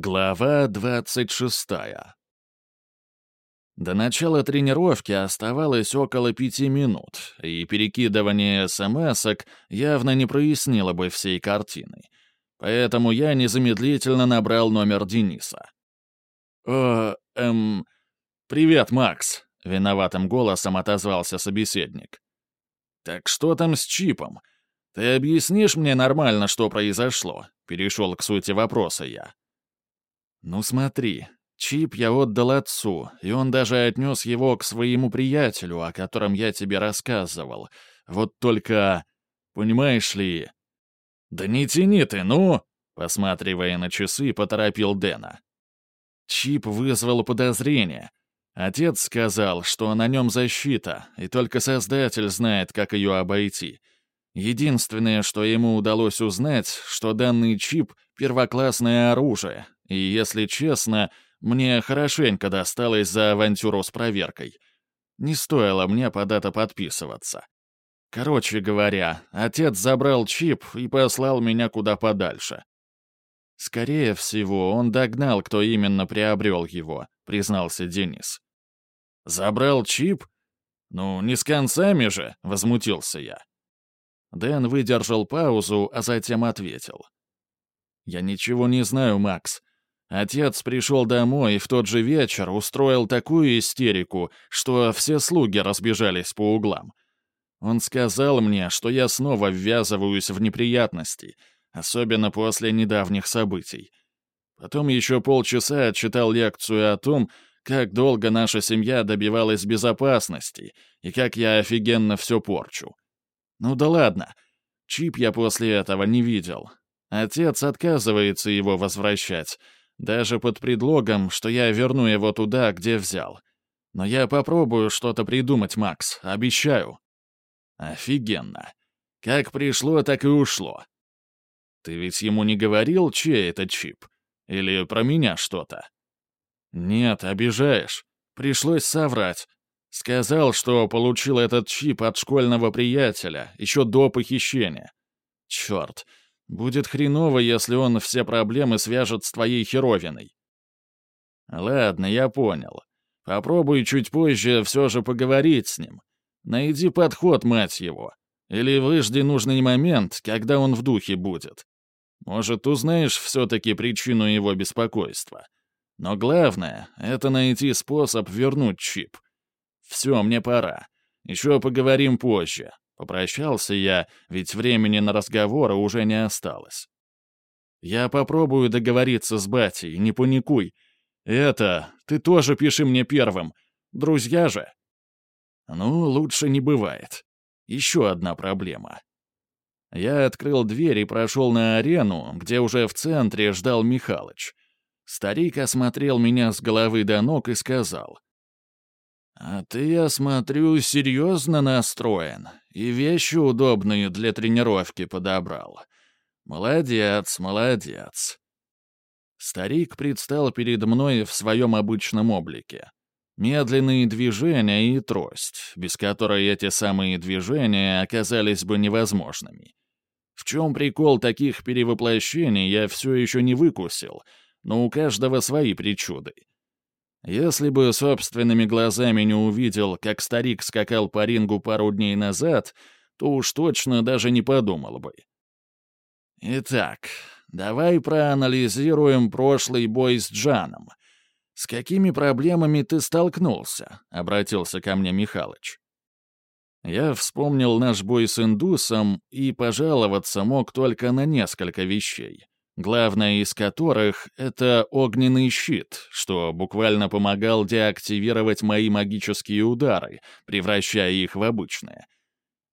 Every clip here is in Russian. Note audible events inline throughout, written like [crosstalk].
Глава 26 До начала тренировки оставалось около пяти минут, и перекидывание смс-ок явно не прояснило бы всей картины. Поэтому я незамедлительно набрал номер Дениса. «О, эм... Привет, Макс», — виноватым голосом отозвался собеседник. «Так что там с чипом? Ты объяснишь мне нормально, что произошло?» — перешел к сути вопроса я. «Ну смотри, чип я отдал отцу, и он даже отнес его к своему приятелю, о котором я тебе рассказывал. Вот только... Понимаешь ли...» «Да не тяни ты, ну!» Посматривая на часы, поторопил Дэна. Чип вызвал подозрение. Отец сказал, что на нем защита, и только Создатель знает, как ее обойти. Единственное, что ему удалось узнать, что данный чип — первоклассное оружие, и, если честно, мне хорошенько досталось за авантюру с проверкой. Не стоило мне под это подписываться. Короче говоря, отец забрал чип и послал меня куда подальше. «Скорее всего, он догнал, кто именно приобрел его», — признался Денис. «Забрал чип? Ну, не с концами же», — возмутился я. Дэн выдержал паузу, а затем ответил. «Я ничего не знаю, Макс. Отец пришел домой и в тот же вечер устроил такую истерику, что все слуги разбежались по углам. Он сказал мне, что я снова ввязываюсь в неприятности, особенно после недавних событий. Потом еще полчаса читал лекцию о том, как долго наша семья добивалась безопасности и как я офигенно все порчу. Ну да ладно, чип я после этого не видел. Отец отказывается его возвращать, даже под предлогом, что я верну его туда, где взял. Но я попробую что-то придумать, Макс, обещаю. Офигенно. Как пришло, так и ушло. Ты ведь ему не говорил, чей это чип? Или про меня что-то? Нет, обижаешь. Пришлось соврать. Сказал, что получил этот чип от школьного приятеля, еще до похищения. Черт, будет хреново, если он все проблемы свяжет с твоей херовиной. Ладно, я понял. Попробуй чуть позже все же поговорить с ним. Найди подход, мать его. Или выжди нужный момент, когда он в духе будет. Может, узнаешь все-таки причину его беспокойства. Но главное — это найти способ вернуть чип. Все, мне пора. Еще поговорим позже. Попрощался я, ведь времени на разговоры уже не осталось. Я попробую договориться с батей, не паникуй. Это, ты тоже пиши мне первым. Друзья же. Ну, лучше не бывает. Еще одна проблема. Я открыл дверь и прошел на арену, где уже в центре ждал Михалыч. Старик осмотрел меня с головы до ног и сказал. «А ты, я смотрю, серьезно настроен, и вещи удобные для тренировки подобрал. Молодец, молодец». Старик предстал перед мной в своем обычном облике. Медленные движения и трость, без которой эти самые движения оказались бы невозможными. В чем прикол таких перевоплощений, я все еще не выкусил, но у каждого свои причуды. Если бы собственными глазами не увидел, как старик скакал по рингу пару дней назад, то уж точно даже не подумал бы. Итак, давай проанализируем прошлый бой с Джаном. «С какими проблемами ты столкнулся?» — обратился ко мне Михалыч. Я вспомнил наш бой с индусом и пожаловаться мог только на несколько вещей, главное из которых — это огненный щит, что буквально помогал деактивировать мои магические удары, превращая их в обычные.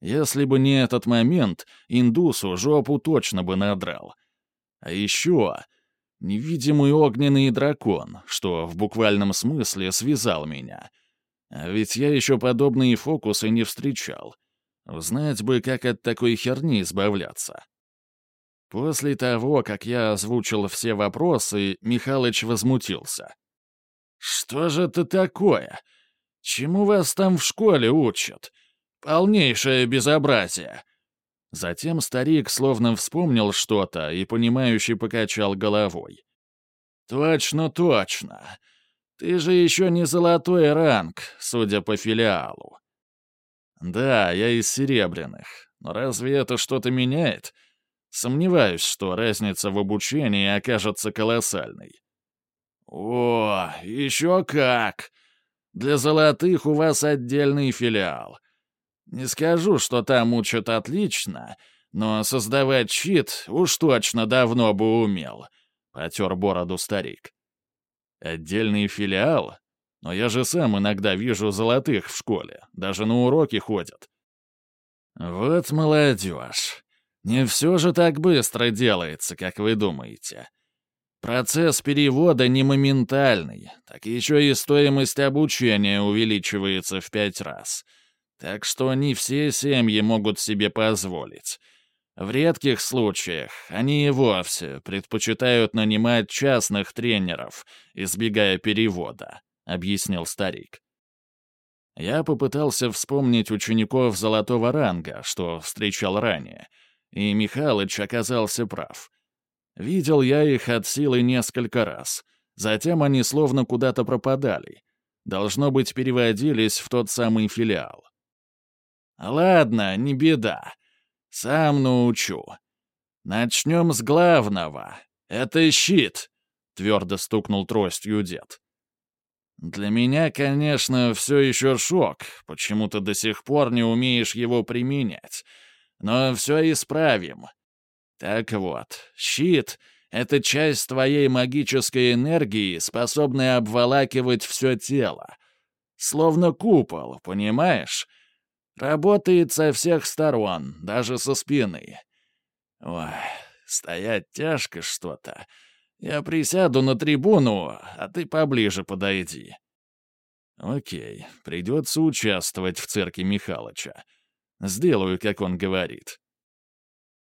Если бы не этот момент, индусу жопу точно бы надрал. А еще Невидимый огненный дракон, что в буквальном смысле связал меня. А ведь я еще подобные фокусы не встречал. Знать бы, как от такой херни избавляться. После того, как я озвучил все вопросы, Михалыч возмутился. «Что же это такое? Чему вас там в школе учат? Полнейшее безобразие!» Затем старик словно вспомнил что-то и, понимающе покачал головой. «Точно, точно. Ты же еще не золотой ранг, судя по филиалу». «Да, я из серебряных. Но разве это что-то меняет?» Сомневаюсь, что разница в обучении окажется колоссальной. «О, еще как! Для золотых у вас отдельный филиал. Не скажу, что там учат отлично, но создавать щит уж точно давно бы умел», — потер бороду старик. «Отдельный филиал? Но я же сам иногда вижу золотых в школе, даже на уроки ходят». «Вот молодежь. Не все же так быстро делается, как вы думаете. Процесс перевода не моментальный, так еще и стоимость обучения увеличивается в пять раз. Так что не все семьи могут себе позволить. В редких случаях они и вовсе предпочитают нанимать частных тренеров, избегая перевода, — объяснил старик. Я попытался вспомнить учеников золотого ранга, что встречал ранее, и Михалыч оказался прав. Видел я их от силы несколько раз. Затем они словно куда-то пропадали. Должно быть, переводились в тот самый филиал. «Ладно, не беда. Сам научу. Начнем с главного. Это щит», — твердо стукнул тростью дед. «Для меня, конечно, все еще шок, почему ты до сих пор не умеешь его применять. Но все исправим. Так вот, щит — это часть твоей магической энергии, способная обволакивать все тело. Словно купол, понимаешь? Работает со всех сторон, даже со спины. Ой, стоять тяжко что-то. Я присяду на трибуну, а ты поближе подойди. Окей, придется участвовать в цирке Михалыча. Сделаю, как он говорит.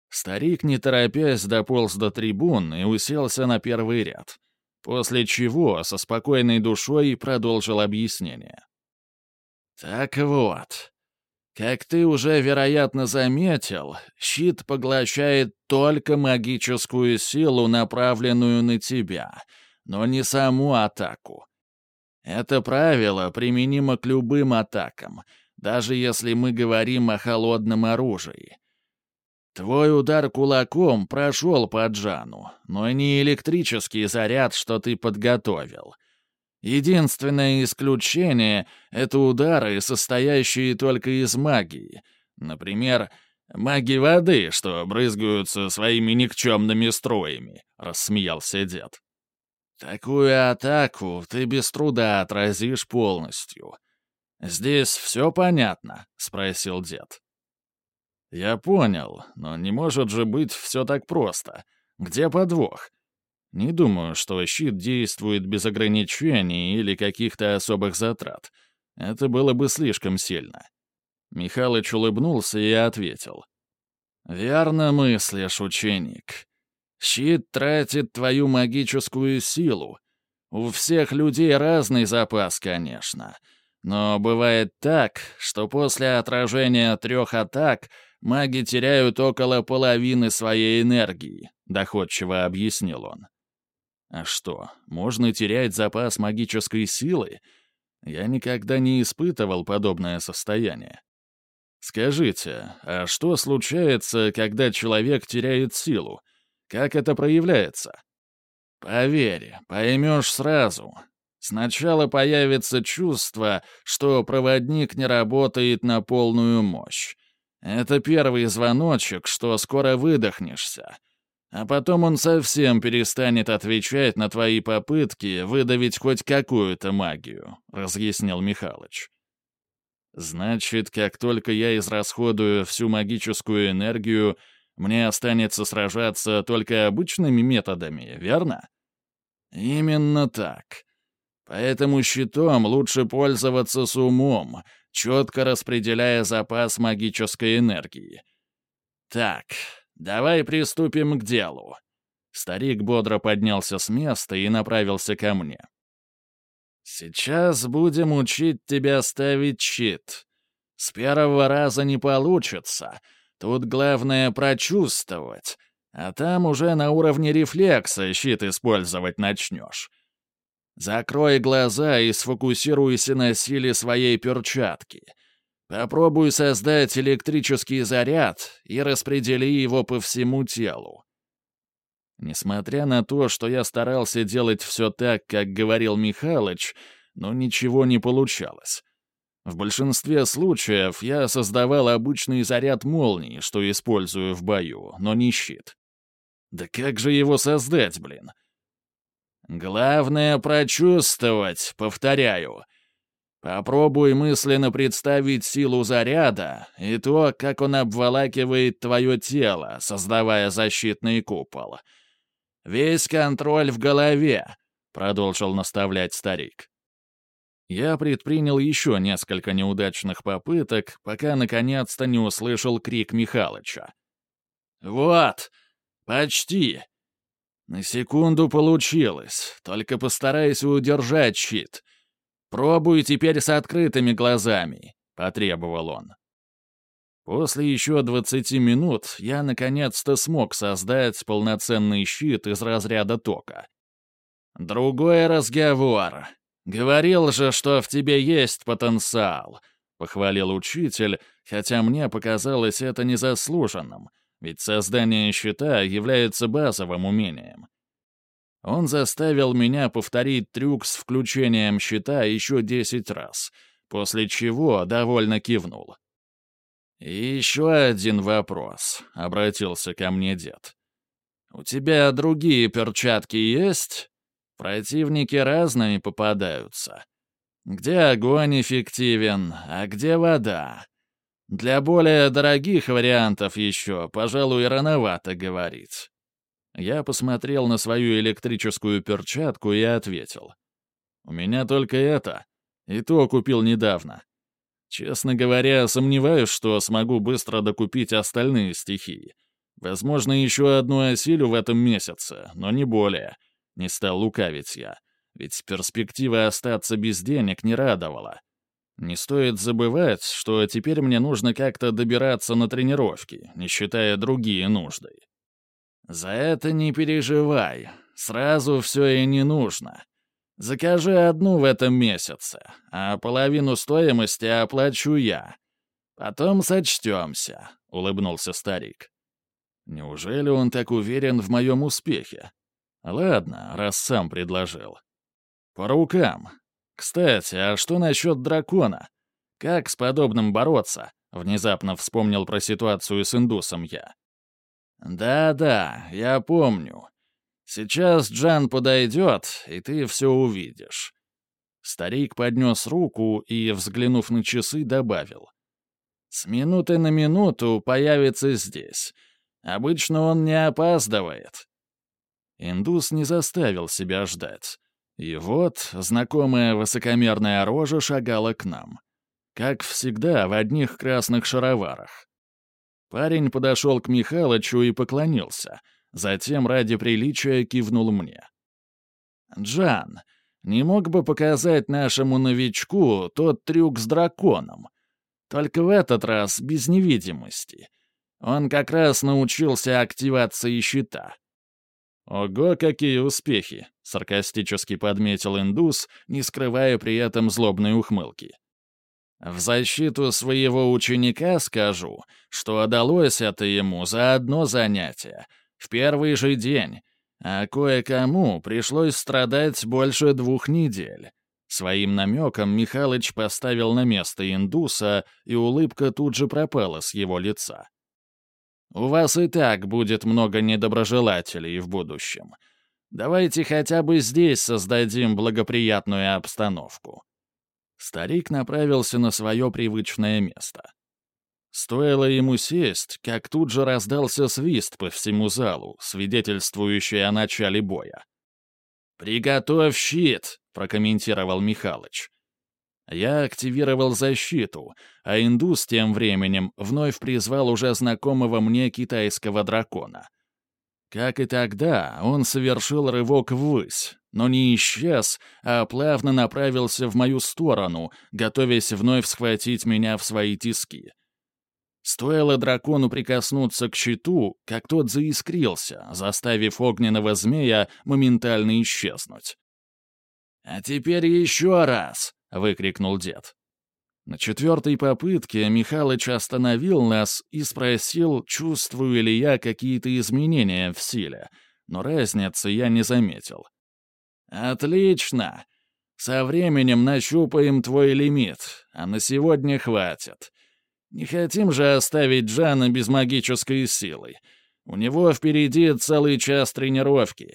Старик, не торопясь, дополз до трибун и уселся на первый ряд, после чего со спокойной душой продолжил объяснение. «Так вот, как ты уже, вероятно, заметил, щит поглощает только магическую силу, направленную на тебя, но не саму атаку. Это правило применимо к любым атакам, даже если мы говорим о холодном оружии. Твой удар кулаком прошел по Джану, но не электрический заряд, что ты подготовил. Единственное исключение — это удары, состоящие только из магии. Например, маги воды, что брызгаются своими никчемными строями, — рассмеялся дед. Такую атаку ты без труда отразишь полностью. «Здесь все понятно?» — спросил дед. «Я понял, но не может же быть все так просто. Где подвох?» «Не думаю, что щит действует без ограничений или каких-то особых затрат. Это было бы слишком сильно». Михалыч улыбнулся и ответил. «Верно мыслишь, ученик. Щит тратит твою магическую силу. У всех людей разный запас, конечно. Но бывает так, что после отражения трех атак маги теряют около половины своей энергии», — доходчиво объяснил он. «А что, можно терять запас магической силы? Я никогда не испытывал подобное состояние. Скажите, а что случается, когда человек теряет силу? Как это проявляется?» «Поверь, поймешь сразу. Сначала появится чувство, что проводник не работает на полную мощь. Это первый звоночек, что скоро выдохнешься. А потом он совсем перестанет отвечать на твои попытки выдавить хоть какую-то магию», — разъяснил Михалыч. «Значит, как только я израсходую всю магическую энергию, мне останется сражаться только обычными методами, верно?» «Именно так. Поэтому щитом лучше пользоваться с умом, четко распределяя запас магической энергии. Так, давай приступим к делу. Старик бодро поднялся с места и направился ко мне. «Сейчас будем учить тебя ставить щит. С первого раза не получится. Тут главное прочувствовать, А там уже на уровне рефлекса щит использовать начнешь. Закрой глаза и сфокусируйся на силе своей перчатки. Попробуй создать электрический заряд и распредели его по всему телу. Несмотря на то, что я старался делать все так, как говорил Михалыч, но ничего не получалось. В большинстве случаев я создавал обычный заряд молнии, что использую в бою, но не щит. Да как же его создать, блин? Главное — прочувствовать, повторяю. Попробуй мысленно представить силу заряда и то, как он обволакивает твое тело, создавая защитный купол. Весь контроль в голове, — продолжил наставлять старик. Я предпринял еще несколько неудачных попыток, пока наконец-то не услышал крик Михалыча. «Вот! Почти! На секунду получилось, только постарайся удержать щит. Пробуй теперь с открытыми глазами», — потребовал он. После еще двадцати минут я наконец-то смог создать полноценный щит из разряда тока. Другой разговор. «Говорил же, что в тебе есть потенциал», — похвалил учитель, хотя мне показалось это незаслуженным, ведь создание щита является базовым умением. Он заставил меня повторить трюк с включением щита еще десять раз, после чего довольно кивнул. «И еще один вопрос», — обратился ко мне дед. «У тебя другие перчатки есть?» Противники разными попадаются. Где огонь эффективен, а где вода? Для более дорогих вариантов еще, пожалуй, рановато говорить. Я посмотрел на свою электрическую перчатку и ответил. У меня только это. И то купил недавно. Честно говоря, сомневаюсь, что смогу быстро докупить остальные стихии. Возможно, еще одну осилю в этом месяце, но не более. Не стал лукавить я, ведь перспектива остаться без денег не радовала. Не стоит забывать, что теперь мне нужно как-то добираться на тренировки, не считая другие нужды. За это не переживай, сразу все и не нужно. Закажи одну в этом месяце, а половину стоимости оплачу я. Потом сочтемся», — улыбнулся старик. «Неужели он так уверен в моем успехе? Ладно, раз сам предложил. По рукам. Кстати, а что насчет дракона? Как с подобным бороться? Внезапно вспомнил про ситуацию с индусом я. Да-да, я помню. Сейчас Джан подойдет, и ты все увидишь. Старик поднес руку и, взглянув на часы, добавил. «С минуты на минуту появится здесь. Обычно он не опаздывает. Индус не заставил себя ждать. И вот знакомая высокомерная рожа шагала к нам. Как всегда, в одних красных шароварах. Парень подошел к Михалычу и поклонился, затем ради приличия кивнул мне. «Джан, не мог бы показать нашему новичку тот трюк с драконом? Только в этот раз без невидимости. Он как раз научился активации щита». «Ого, какие успехи!» — саркастически подметил индус, не скрывая при этом злобной ухмылки. «В защиту своего ученика скажу, что удалось это ему за одно занятие, в первый же день, а кое-кому пришлось страдать больше двух недель». Своим намеком Михалыч поставил на место индуса, и улыбка тут же пропала с его лица. У вас и так будет много недоброжелателей в будущем. Давайте хотя бы здесь создадим благоприятную обстановку». Старик направился на свое привычное место. Стоило ему сесть, как тут же раздался свист по всему залу, свидетельствующий о начале боя. «Приготовь щит», — прокомментировал Михалыч. Я активировал защиту, а индус тем временем вновь призвал уже знакомого мне китайского дракона. Как и тогда, он совершил рывок ввысь, но не исчез, а плавно направился в мою сторону, готовясь вновь схватить меня в свои тиски. Стоило дракону прикоснуться к щиту, как тот заискрился, заставив огненного змея моментально исчезнуть. «А теперь еще раз!» — выкрикнул дед. На четвертой попытке Михалыч остановил нас и спросил, чувствую ли я какие-то изменения в силе, но разницы я не заметил. «Отлично! Со временем нащупаем твой лимит, а на сегодня хватит. Не хотим же оставить Джана без магической силы. У него впереди целый час тренировки».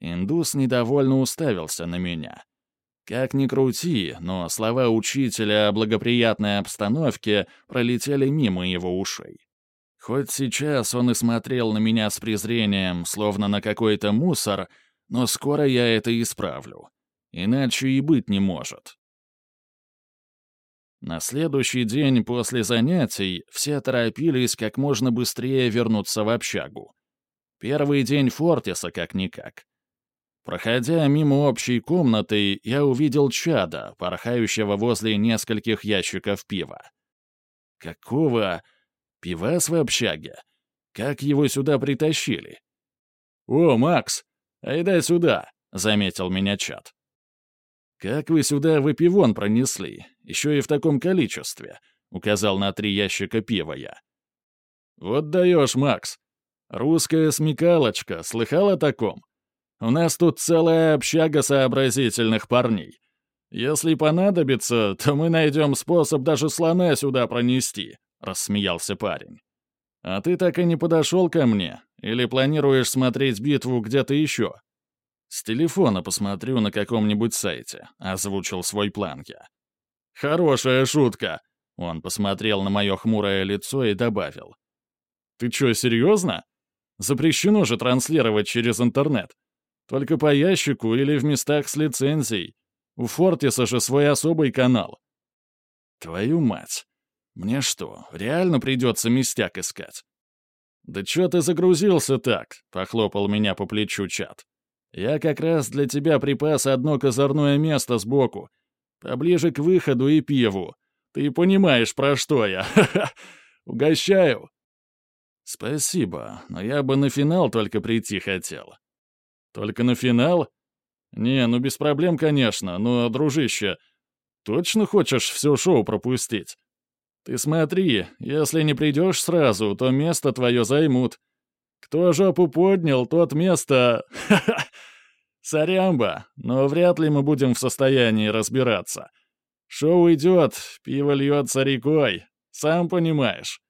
Индус недовольно уставился на меня. Как ни крути, но слова учителя о благоприятной обстановке пролетели мимо его ушей. Хоть сейчас он и смотрел на меня с презрением, словно на какой-то мусор, но скоро я это исправлю. Иначе и быть не может. На следующий день после занятий все торопились как можно быстрее вернуться в общагу. Первый день Фортиса как-никак. Проходя мимо общей комнаты, я увидел чада, порхающего возле нескольких ящиков пива. Какого пивас в общаге? Как его сюда притащили? «О, Макс, айда сюда!» — заметил меня чад. «Как вы сюда выпивон пронесли, еще и в таком количестве?» — указал на три ящика пива я. «Вот даешь, Макс. Русская смекалочка, слыхал о таком?» У нас тут целая общага сообразительных парней. Если понадобится, то мы найдем способ даже слона сюда пронести», — рассмеялся парень. «А ты так и не подошел ко мне? Или планируешь смотреть битву где-то еще?» «С телефона посмотрю на каком-нибудь сайте», — озвучил свой план я. «Хорошая шутка», — он посмотрел на мое хмурое лицо и добавил. «Ты что, серьезно? Запрещено же транслировать через интернет. Только по ящику или в местах с лицензией. У Фортиса же свой особый канал. Твою мать. Мне что, реально придется местяк искать? «Да чё ты загрузился так?» — похлопал меня по плечу чат. «Я как раз для тебя припас одно козырное место сбоку, поближе к выходу и пиву. Ты понимаешь, про что я. [laughs] Угощаю!» «Спасибо, но я бы на финал только прийти хотел. Только на финал? Не, ну без проблем, конечно, но, дружище, точно хочешь все шоу пропустить? Ты смотри, если не придешь сразу, то место твое займут. Кто жопу поднял, тот место... Ха-ха! [laughs] Сорямба, но вряд ли мы будем в состоянии разбираться. Шоу идет, пиво льется рекой, сам понимаешь.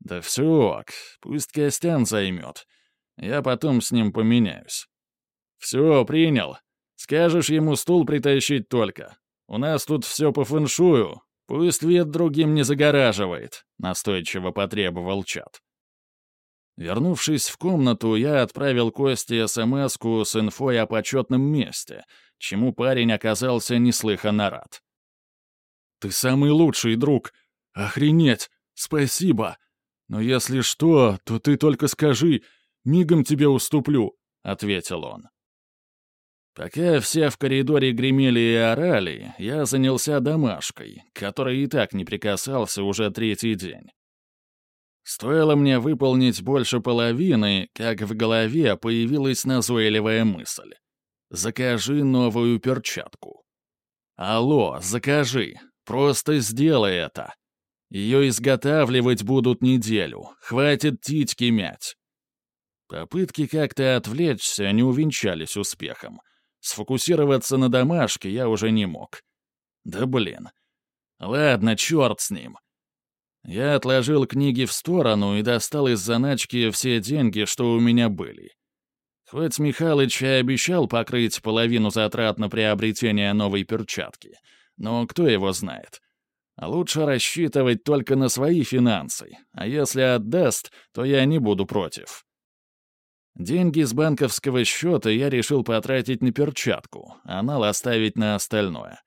Да все ок, пусть Костян займет. Я потом с ним поменяюсь. «Все, принял. Скажешь ему стул притащить только. У нас тут все по фэншую. Пусть вид другим не загораживает», — настойчиво потребовал чат. Вернувшись в комнату, я отправил Косте смс с инфой о почетном месте, чему парень оказался неслыханно рад. «Ты самый лучший друг! Охренеть! Спасибо! Но если что, то ты только скажи, мигом тебе уступлю», — ответил он. Пока все в коридоре гремели и орали, я занялся домашкой, которой и так не прикасался уже третий день. Стоило мне выполнить больше половины, как в голове появилась назойливая мысль. «Закажи новую перчатку». «Алло, закажи. Просто сделай это. Ее изготавливать будут неделю. Хватит титьки мять». Попытки как-то отвлечься не увенчались успехом — Сфокусироваться на домашке я уже не мог. Да блин. Ладно, черт с ним. Я отложил книги в сторону и достал из заначки все деньги, что у меня были. Хоть Михалыч и обещал покрыть половину затрат на приобретение новой перчатки, но кто его знает. Лучше рассчитывать только на свои финансы, а если отдаст, то я не буду против. Деньги с банковского счета я решил потратить на перчатку, а нал оставить на остальное.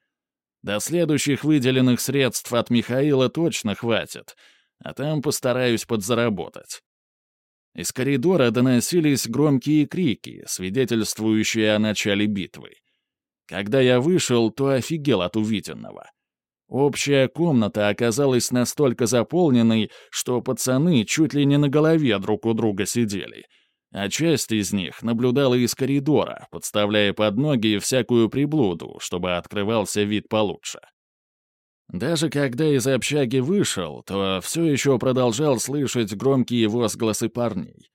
До следующих выделенных средств от Михаила точно хватит, а там постараюсь подзаработать. Из коридора доносились громкие крики, свидетельствующие о начале битвы. Когда я вышел, то офигел от увиденного. Общая комната оказалась настолько заполненной, что пацаны чуть ли не на голове друг у друга сидели, а часть из них наблюдала из коридора, подставляя под ноги всякую приблуду, чтобы открывался вид получше. Даже когда из общаги вышел, то все еще продолжал слышать громкие возгласы парней.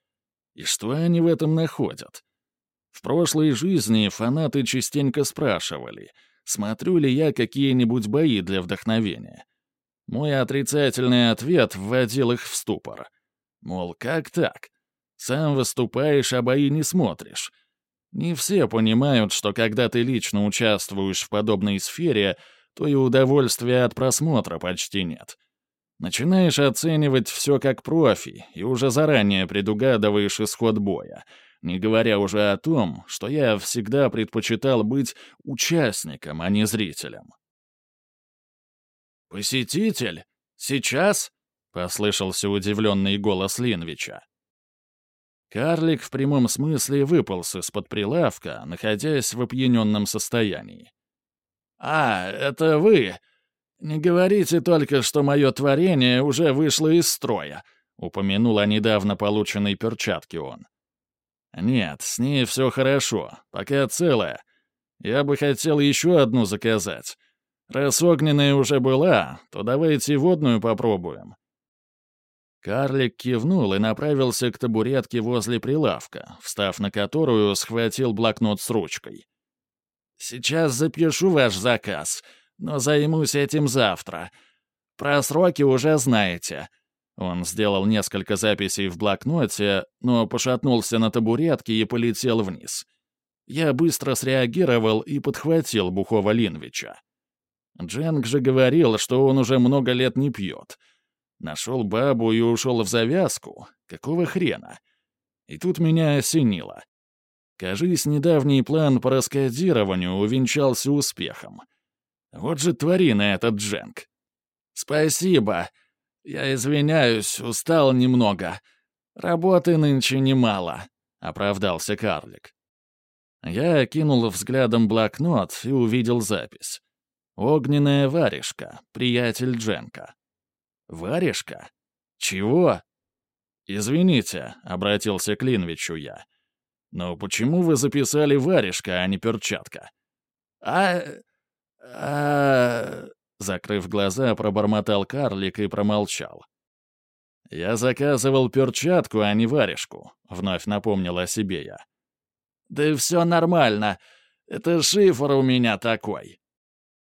И что они в этом находят? В прошлой жизни фанаты частенько спрашивали, смотрю ли я какие-нибудь бои для вдохновения. Мой отрицательный ответ вводил их в ступор. Мол, как так? Сам выступаешь, а бои не смотришь. Не все понимают, что когда ты лично участвуешь в подобной сфере — то и удовольствия от просмотра почти нет. Начинаешь оценивать все как профи и уже заранее предугадываешь исход боя, не говоря уже о том, что я всегда предпочитал быть участником, а не зрителем. «Посетитель? Сейчас?» — послышался удивленный голос Линвича. Карлик в прямом смысле выполз из-под прилавка, находясь в опьяненном состоянии. «А, это вы! Не говорите только, что мое творение уже вышло из строя», — упомянул о недавно полученной перчатке он. «Нет, с ней все хорошо, пока целая. Я бы хотел еще одну заказать. Раз огненная уже была, то давайте водную попробуем». Карлик кивнул и направился к табуретке возле прилавка, встав на которую схватил блокнот с ручкой. Сейчас запишу ваш заказ, но займусь этим завтра. Про сроки уже знаете». Он сделал несколько записей в блокноте, но пошатнулся на табуретке и полетел вниз. Я быстро среагировал и подхватил Бухова Линвича. Дженк же говорил, что он уже много лет не пьет. Нашел бабу и ушел в завязку. Какого хрена? И тут меня осенило. Кажись, недавний план по раскодированию увенчался успехом. Вот же тварина этот Дженк. «Спасибо. Я извиняюсь, устал немного. Работы нынче немало», — оправдался карлик. Я окинул взглядом блокнот и увидел запись. «Огненная варежка, приятель Дженка». «Варежка? Чего?» «Извините», — обратился к Линвичу я. «Но почему вы записали варежка, а не перчатка?» «А... а...» Закрыв глаза, пробормотал карлик и промолчал. «Я заказывал перчатку, а не варежку», — вновь напомнил о себе я. «Да все нормально. Это шифр у меня такой».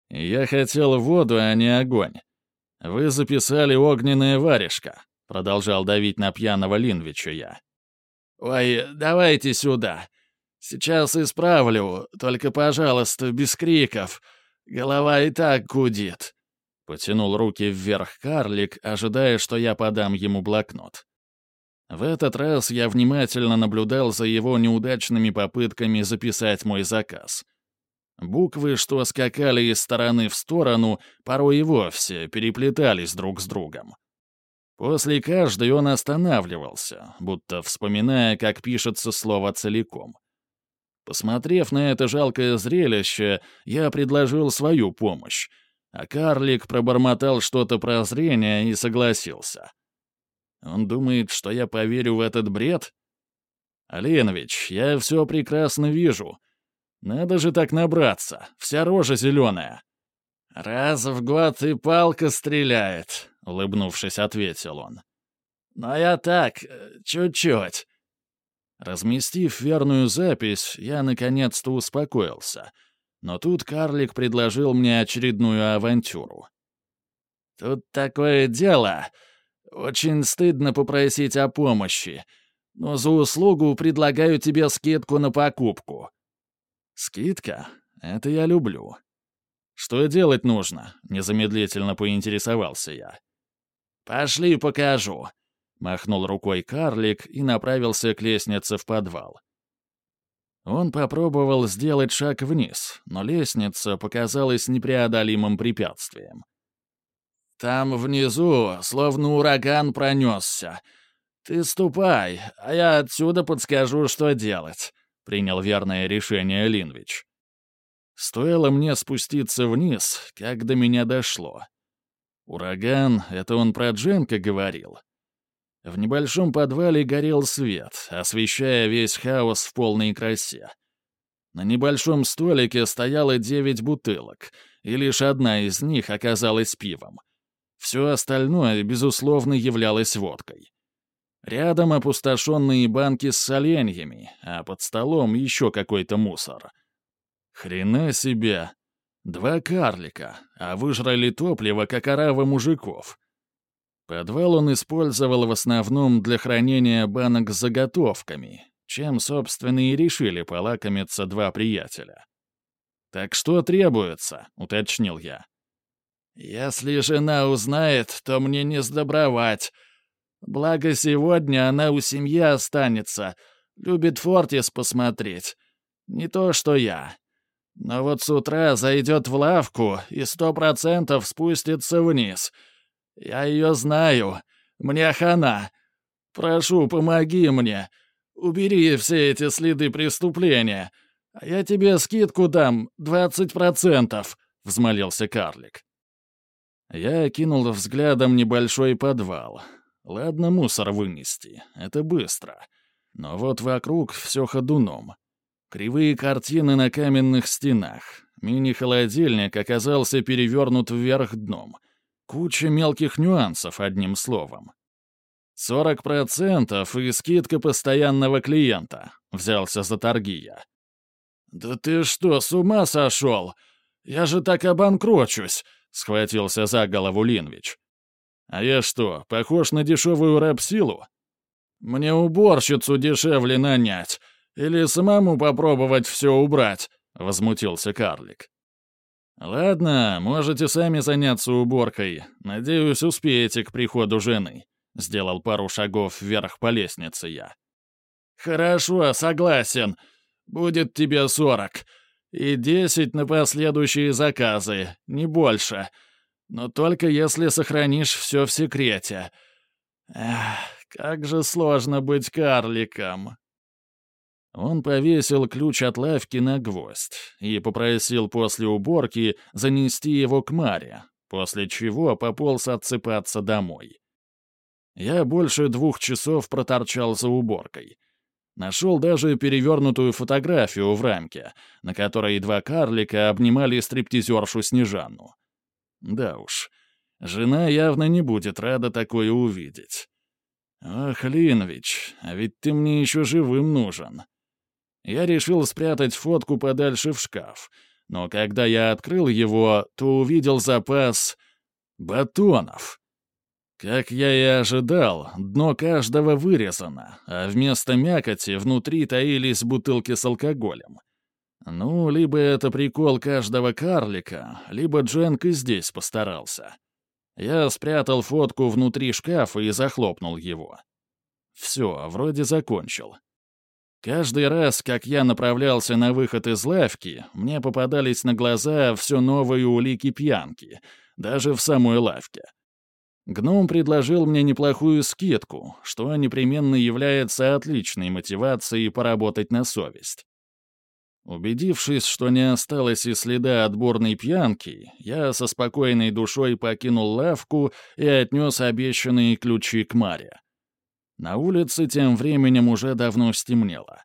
«Я хотел воду, а не огонь. Вы записали огненная варежка», — продолжал давить на пьяного Линвича я. «Ой, давайте сюда. Сейчас исправлю, только, пожалуйста, без криков. Голова и так гудит». Потянул руки вверх карлик, ожидая, что я подам ему блокнот. В этот раз я внимательно наблюдал за его неудачными попытками записать мой заказ. Буквы, что скакали из стороны в сторону, порой и вовсе переплетались друг с другом. После каждой он останавливался, будто вспоминая, как пишется слово целиком. Посмотрев на это жалкое зрелище, я предложил свою помощь, а карлик пробормотал что-то про зрение и согласился. Он думает, что я поверю в этот бред? Оленович, я все прекрасно вижу. Надо же так набраться, вся рожа зеленая. Раз в год и палка стреляет, — улыбнувшись, ответил он. «Но я так, э, чуть-чуть». Разместив верную запись, я наконец-то успокоился. Но тут карлик предложил мне очередную авантюру. «Тут такое дело. Очень стыдно попросить о помощи, но за услугу предлагаю тебе скидку на покупку». «Скидка? Это я люблю». «Что делать нужно?» — незамедлительно поинтересовался я. «Пошли покажу», — махнул рукой карлик и направился к лестнице в подвал. Он попробовал сделать шаг вниз, но лестница показалась непреодолимым препятствием. «Там внизу словно ураган пронесся. Ты ступай, а я отсюда подскажу, что делать», — принял верное решение Линвич. Стоило мне спуститься вниз, как до меня дошло. Ураган — это он про Дженка говорил. В небольшом подвале горел свет, освещая весь хаос в полной красе. На небольшом столике стояло девять бутылок, и лишь одна из них оказалась пивом. Все остальное, безусловно, являлось водкой. Рядом опустошенные банки с соленьями, а под столом еще какой-то мусор. Хрена себе! Два карлика, а выжрали топливо, как орава мужиков. Подвал он использовал в основном для хранения банок с заготовками, чем, собственно, и решили полакомиться два приятеля. «Так что требуется?» — уточнил я. «Если жена узнает, то мне не сдобровать. Благо сегодня она у семьи останется, любит Фортис посмотреть. Не то что я. Но вот с утра зайдет в лавку и сто процентов спустится вниз. Я ее знаю. Мне хана. Прошу, помоги мне. Убери все эти следы преступления. А я тебе скидку дам, двадцать процентов», — взмолился карлик. Я окинул взглядом небольшой подвал. Ладно, мусор вынести, это быстро. Но вот вокруг все ходуном. Кривые картины на каменных стенах. Мини-холодильник оказался перевернут вверх дном. Куча мелких нюансов, одним словом. «Сорок процентов и скидка постоянного клиента», — взялся за торги я. «Да ты что, с ума сошел? Я же так обанкрочусь!» — схватился за голову Линвич. «А я что, похож на дешевую рабсилу? Мне уборщицу дешевле нанять. Или самому попробовать все убрать?» — возмутился карлик. «Ладно, можете сами заняться уборкой. Надеюсь, успеете к приходу жены», — сделал пару шагов вверх по лестнице я. «Хорошо, согласен. Будет тебе сорок. И десять на последующие заказы, не больше. Но только если сохранишь все в секрете. Эх, как же сложно быть карликом». Он повесил ключ от лавки на гвоздь и попросил после уборки занести его к Маре, после чего пополз отсыпаться домой. Я больше двух часов проторчал за уборкой. Нашел даже перевернутую фотографию в рамке, на которой два карлика обнимали стриптизершу Снежанну. Да уж, жена явно не будет рада такое увидеть. «Ах, Линович, а ведь ты мне еще живым нужен». Я решил спрятать фотку подальше в шкаф, но когда я открыл его, то увидел запас батонов. Как я и ожидал, дно каждого вырезано, а вместо мякоти внутри таились бутылки с алкоголем. Ну, либо это прикол каждого карлика, либо Дженк и здесь постарался. Я спрятал фотку внутри шкафа и захлопнул его. Все, вроде закончил. Каждый раз, как я направлялся на выход из лавки, мне попадались на глаза все новые улики пьянки, даже в самой лавке. Гном предложил мне неплохую скидку, что непременно является отличной мотивацией поработать на совесть. Убедившись, что не осталось и следа отборной пьянки, я со спокойной душой покинул лавку и отнес обещанные ключи к Маре. На улице тем временем уже давно стемнело.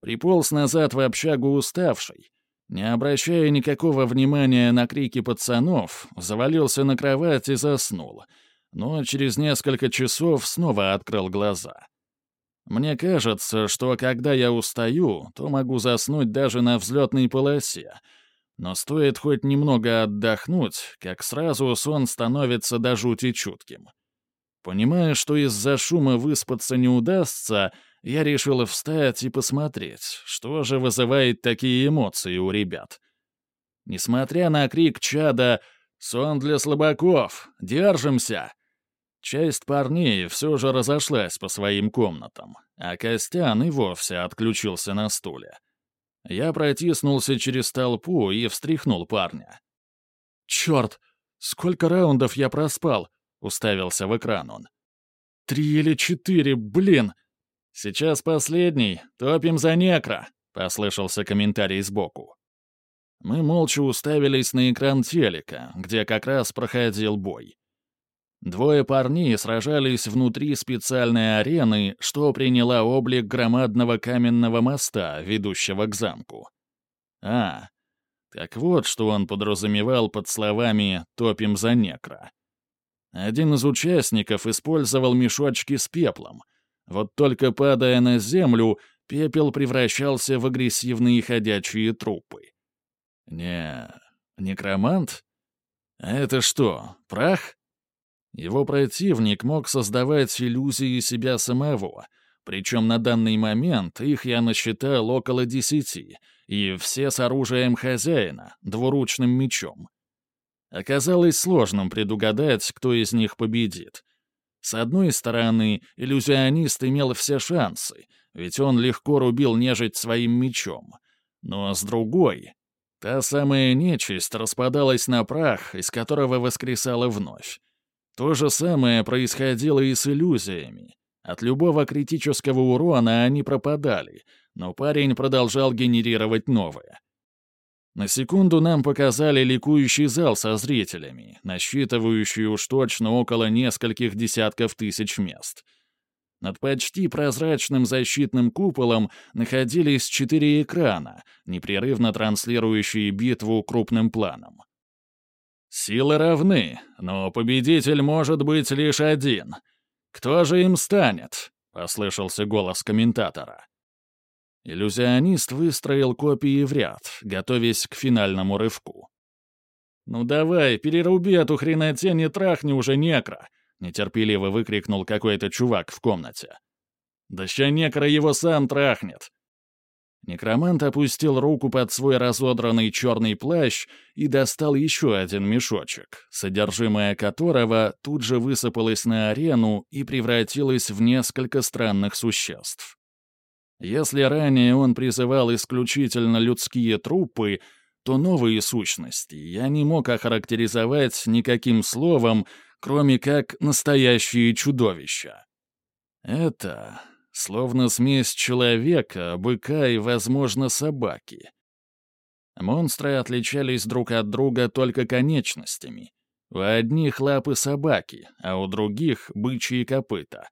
Приполз назад в общагу уставший. Не обращая никакого внимания на крики пацанов, завалился на кровать и заснул. Но через несколько часов снова открыл глаза. Мне кажется, что когда я устаю, то могу заснуть даже на взлетной полосе. Но стоит хоть немного отдохнуть, как сразу сон становится до жути чутким. Понимая, что из-за шума выспаться не удастся, я решил встать и посмотреть, что же вызывает такие эмоции у ребят. Несмотря на крик чада «Сон для слабаков! Держимся!», часть парней все же разошлась по своим комнатам, а Костян и вовсе отключился на стуле. Я протиснулся через толпу и встряхнул парня. «Черт! Сколько раундов я проспал!» — уставился в экран он. «Три или четыре, блин!» «Сейчас последний, топим за некро», — послышался комментарий сбоку. Мы молча уставились на экран телека, где как раз проходил бой. Двое парней сражались внутри специальной арены, что приняла облик громадного каменного моста, ведущего к замку. А, так вот, что он подразумевал под словами «топим за некро». Один из участников использовал мешочки с пеплом. Вот только падая на землю, пепел превращался в агрессивные ходячие трупы. Не, некромант? А это что, прах? Его противник мог создавать иллюзии себя самого, причем на данный момент их я насчитал около десяти, и все с оружием хозяина, двуручным мечом. Оказалось сложным предугадать, кто из них победит. С одной стороны, иллюзионист имел все шансы, ведь он легко рубил нежить своим мечом. Но с другой, та самая нечисть распадалась на прах, из которого воскресала вновь. То же самое происходило и с иллюзиями. От любого критического урона они пропадали, но парень продолжал генерировать новое. На секунду нам показали ликующий зал со зрителями, насчитывающий уж точно около нескольких десятков тысяч мест. Над почти прозрачным защитным куполом находились четыре экрана, непрерывно транслирующие битву крупным планом. Силы равны, но победитель может быть лишь один. Кто же им станет? Послышался голос комментатора. Иллюзионист выстроил копии в ряд, готовясь к финальному рывку. «Ну давай, переруби эту хренотень и трахни уже некро!» — нетерпеливо выкрикнул какой-то чувак в комнате. «Да ща некро его сам трахнет!» Некромант опустил руку под свой разодранный черный плащ и достал еще один мешочек, содержимое которого тут же высыпалось на арену и превратилось в несколько странных существ. Если ранее он призывал исключительно людские трупы, то новые сущности я не мог охарактеризовать никаким словом, кроме как «настоящие чудовища». Это словно смесь человека, быка и, возможно, собаки. Монстры отличались друг от друга только конечностями. У одних лапы собаки, а у других — бычьи копыта.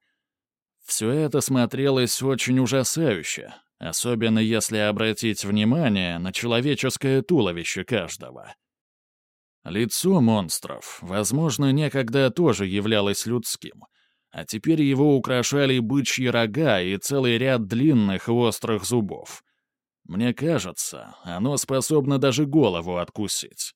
Все это смотрелось очень ужасающе, особенно если обратить внимание на человеческое туловище каждого. Лицо монстров, возможно, некогда тоже являлось людским — а теперь его украшали бычьи рога и целый ряд длинных острых зубов. Мне кажется, оно способно даже голову откусить.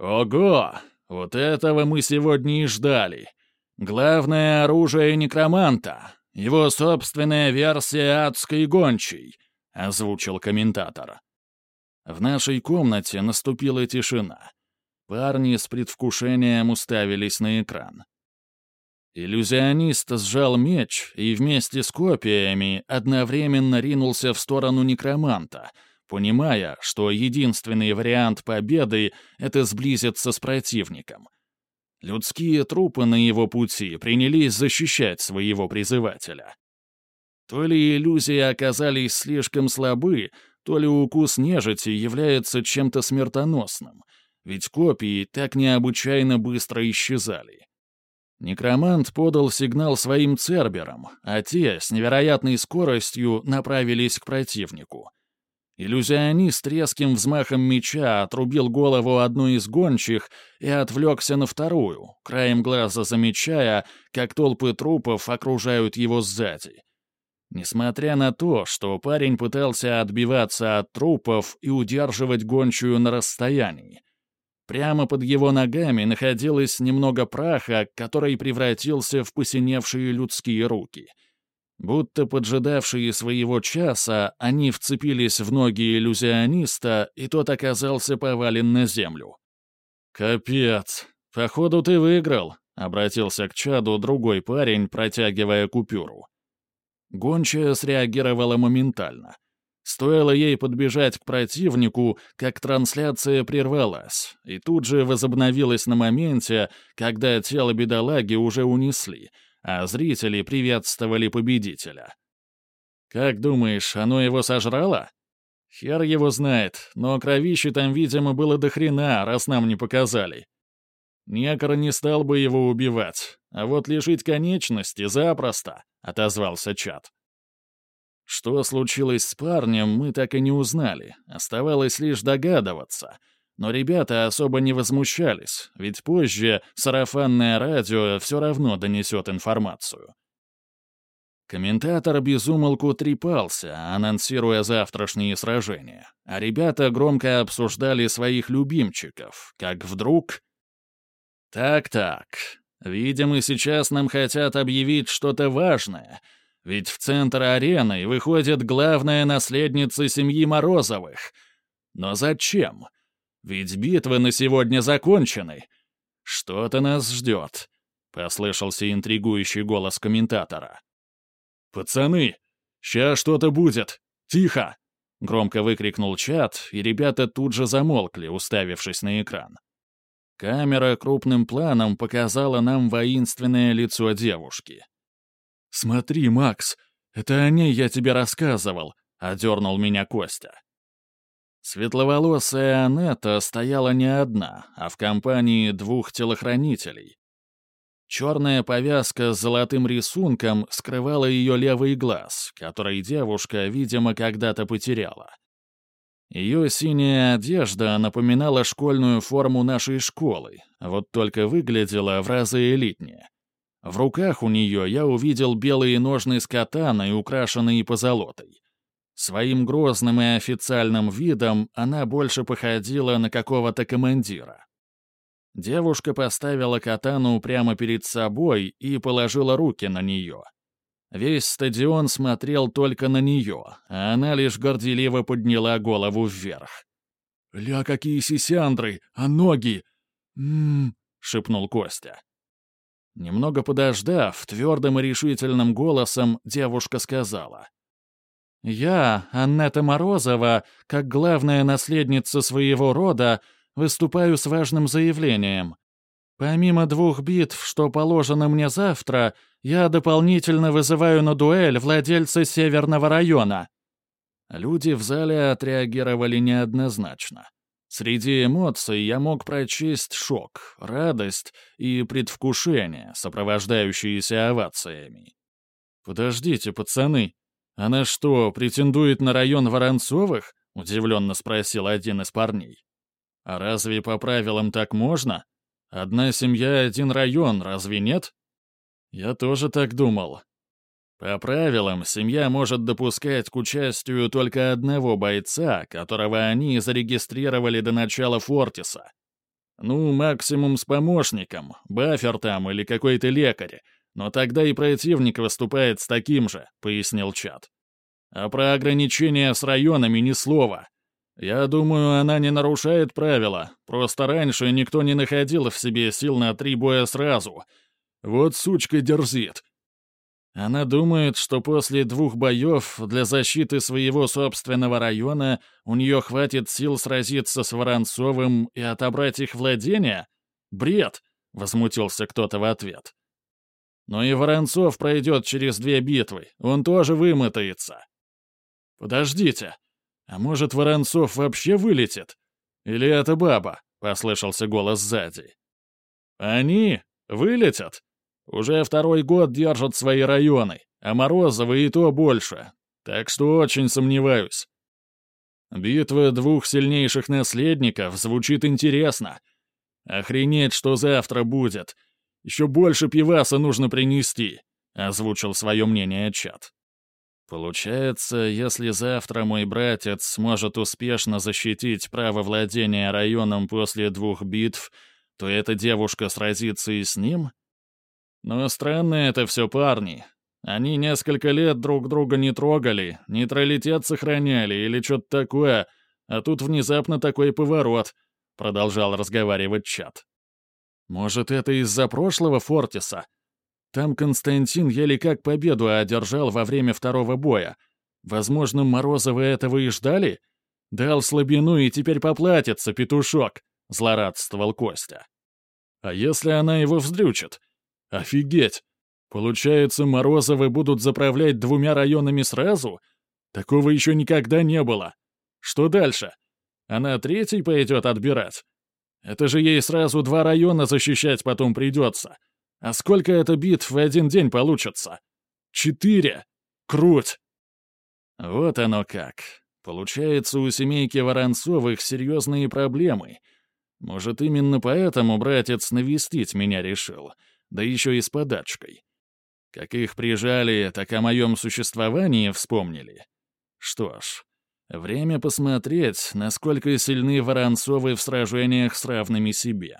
Ого! Вот этого мы сегодня и ждали. Главное оружие некроманта. Его собственная версия адской гончей, озвучил комментатор. В нашей комнате наступила тишина. Парни с предвкушением уставились на экран. Иллюзионист сжал меч и вместе с копиями одновременно ринулся в сторону некроманта, понимая, что единственный вариант победы — это сблизиться с противником. Людские трупы на его пути принялись защищать своего призывателя. То ли иллюзии оказались слишком слабы, то ли укус нежити является чем-то смертоносным, ведь копии так необычайно быстро исчезали. Некромант подал сигнал своим церберам, а те с невероятной скоростью направились к противнику. Иллюзионист резким взмахом меча отрубил голову одной из гончих и отвлекся на вторую, краем глаза замечая, как толпы трупов окружают его сзади. Несмотря на то, что парень пытался отбиваться от трупов и удерживать гончую на расстоянии, Прямо под его ногами находилось немного праха, который превратился в посиневшие людские руки. Будто поджидавшие своего часа, они вцепились в ноги иллюзиониста, и тот оказался повален на землю. «Капец! Походу, ты выиграл!» — обратился к Чаду другой парень, протягивая купюру. Гончая среагировала моментально. Стоило ей подбежать к противнику, как трансляция прервалась, и тут же возобновилась на моменте, когда тело бедолаги уже унесли, а зрители приветствовали победителя. «Как думаешь, оно его сожрало?» Хер его знает, но кровищи там, видимо, было до хрена, раз нам не показали. Некор не стал бы его убивать, а вот лишить конечности запросто, — отозвался Чат. Что случилось с парнем, мы так и не узнали, оставалось лишь догадываться. Но ребята особо не возмущались, ведь позже сарафанное радио все равно донесет информацию. Комментатор безумолку трепался, анонсируя завтрашние сражения, а ребята громко обсуждали своих любимчиков, как вдруг... Так-так, видимо, сейчас нам хотят объявить что-то важное, ведь в центр арены выходит главная наследница семьи Морозовых. Но зачем? Ведь битвы на сегодня закончены. Что-то нас ждет, — послышался интригующий голос комментатора. «Пацаны, ща что-то будет! Тихо!» — громко выкрикнул чат, и ребята тут же замолкли, уставившись на экран. Камера крупным планом показала нам воинственное лицо девушки. «Смотри, Макс, это о ней я тебе рассказывал», — одернул меня Костя. Светловолосая Анетта стояла не одна, а в компании двух телохранителей. Черная повязка с золотым рисунком скрывала ее левый глаз, который девушка, видимо, когда-то потеряла. Ее синяя одежда напоминала школьную форму нашей школы, вот только выглядела в разы элитнее. В руках у нее я увидел белые ножны с катаной, украшенные позолотой. Своим грозным и официальным видом она больше походила на какого-то командира. Девушка поставила катану прямо перед собой и положила руки на нее. Весь стадион смотрел только на нее, а она лишь горделиво подняла голову вверх. «Ля, какие сисяндры! А ноги!» «М-м-м», шепнул Костя. Немного подождав, твердым и решительным голосом девушка сказала. «Я, Аннета Морозова, как главная наследница своего рода, выступаю с важным заявлением. Помимо двух битв, что положено мне завтра, я дополнительно вызываю на дуэль владельца Северного района». Люди в зале отреагировали неоднозначно. Среди эмоций я мог прочесть шок, радость и предвкушение, сопровождающиеся овациями. «Подождите, пацаны, она что, претендует на район Воронцовых?» — удивленно спросил один из парней. А разве по правилам так можно? Одна семья, один район, разве нет? Я тоже так думал. По правилам, семья может допускать к участию только одного бойца, которого они зарегистрировали до начала Фортиса. Ну, максимум с помощником, бафер там или какой-то лекарь, но тогда и противник выступает с таким же, пояснил чат. А про ограничения с районами ни слова. Я думаю, она не нарушает правила, просто раньше никто не находил в себе сил на три боя сразу. Вот сучка дерзит. Она думает, что после двух боев для защиты своего собственного района у нее хватит сил сразиться с Воронцовым и отобрать их владения? Бред! — возмутился кто-то в ответ. Но и Воронцов пройдет через две битвы, он тоже вымотается. Подождите, «А может, Воронцов вообще вылетит? Или это баба?» — послышался голос сзади. «Они вылетят. Уже второй год держат свои районы, а Морозовы и то больше. Так что очень сомневаюсь. Битва двух сильнейших наследников звучит интересно. Охренеть, что завтра будет. Еще больше пиваса нужно принести», — озвучил свое мнение чат. Получается, если завтра мой братец сможет успешно защитить право владения районом после двух битв, то эта девушка сразится и с ним? Но странно это все парни. Они несколько лет друг друга не трогали, нейтралитет сохраняли или что-то такое, а тут внезапно такой поворот, — продолжал разговаривать чат. Может, это из-за прошлого Фортиса? Там Константин еле как победу одержал во время второго боя. Возможно, Морозовы этого и ждали? Дал слабину и теперь поплатится, петушок, — злорадствовал Костя. А если она его вздрючит? Офигеть! Получается, Морозовы будут заправлять двумя районами сразу? Такого еще никогда не было. Что дальше? Она третий пойдет отбирать? Это же ей сразу два района защищать потом придется. А сколько это битв в один день получится? Четыре. Круть. Вот оно как. Получается, у семейки Воронцовых серьезные проблемы. Может, именно поэтому братец навестить меня решил, да еще и с подачкой. Как их прижали, так о моем существовании вспомнили. Что ж, время посмотреть, насколько сильны Воронцовы в сражениях с равными себе.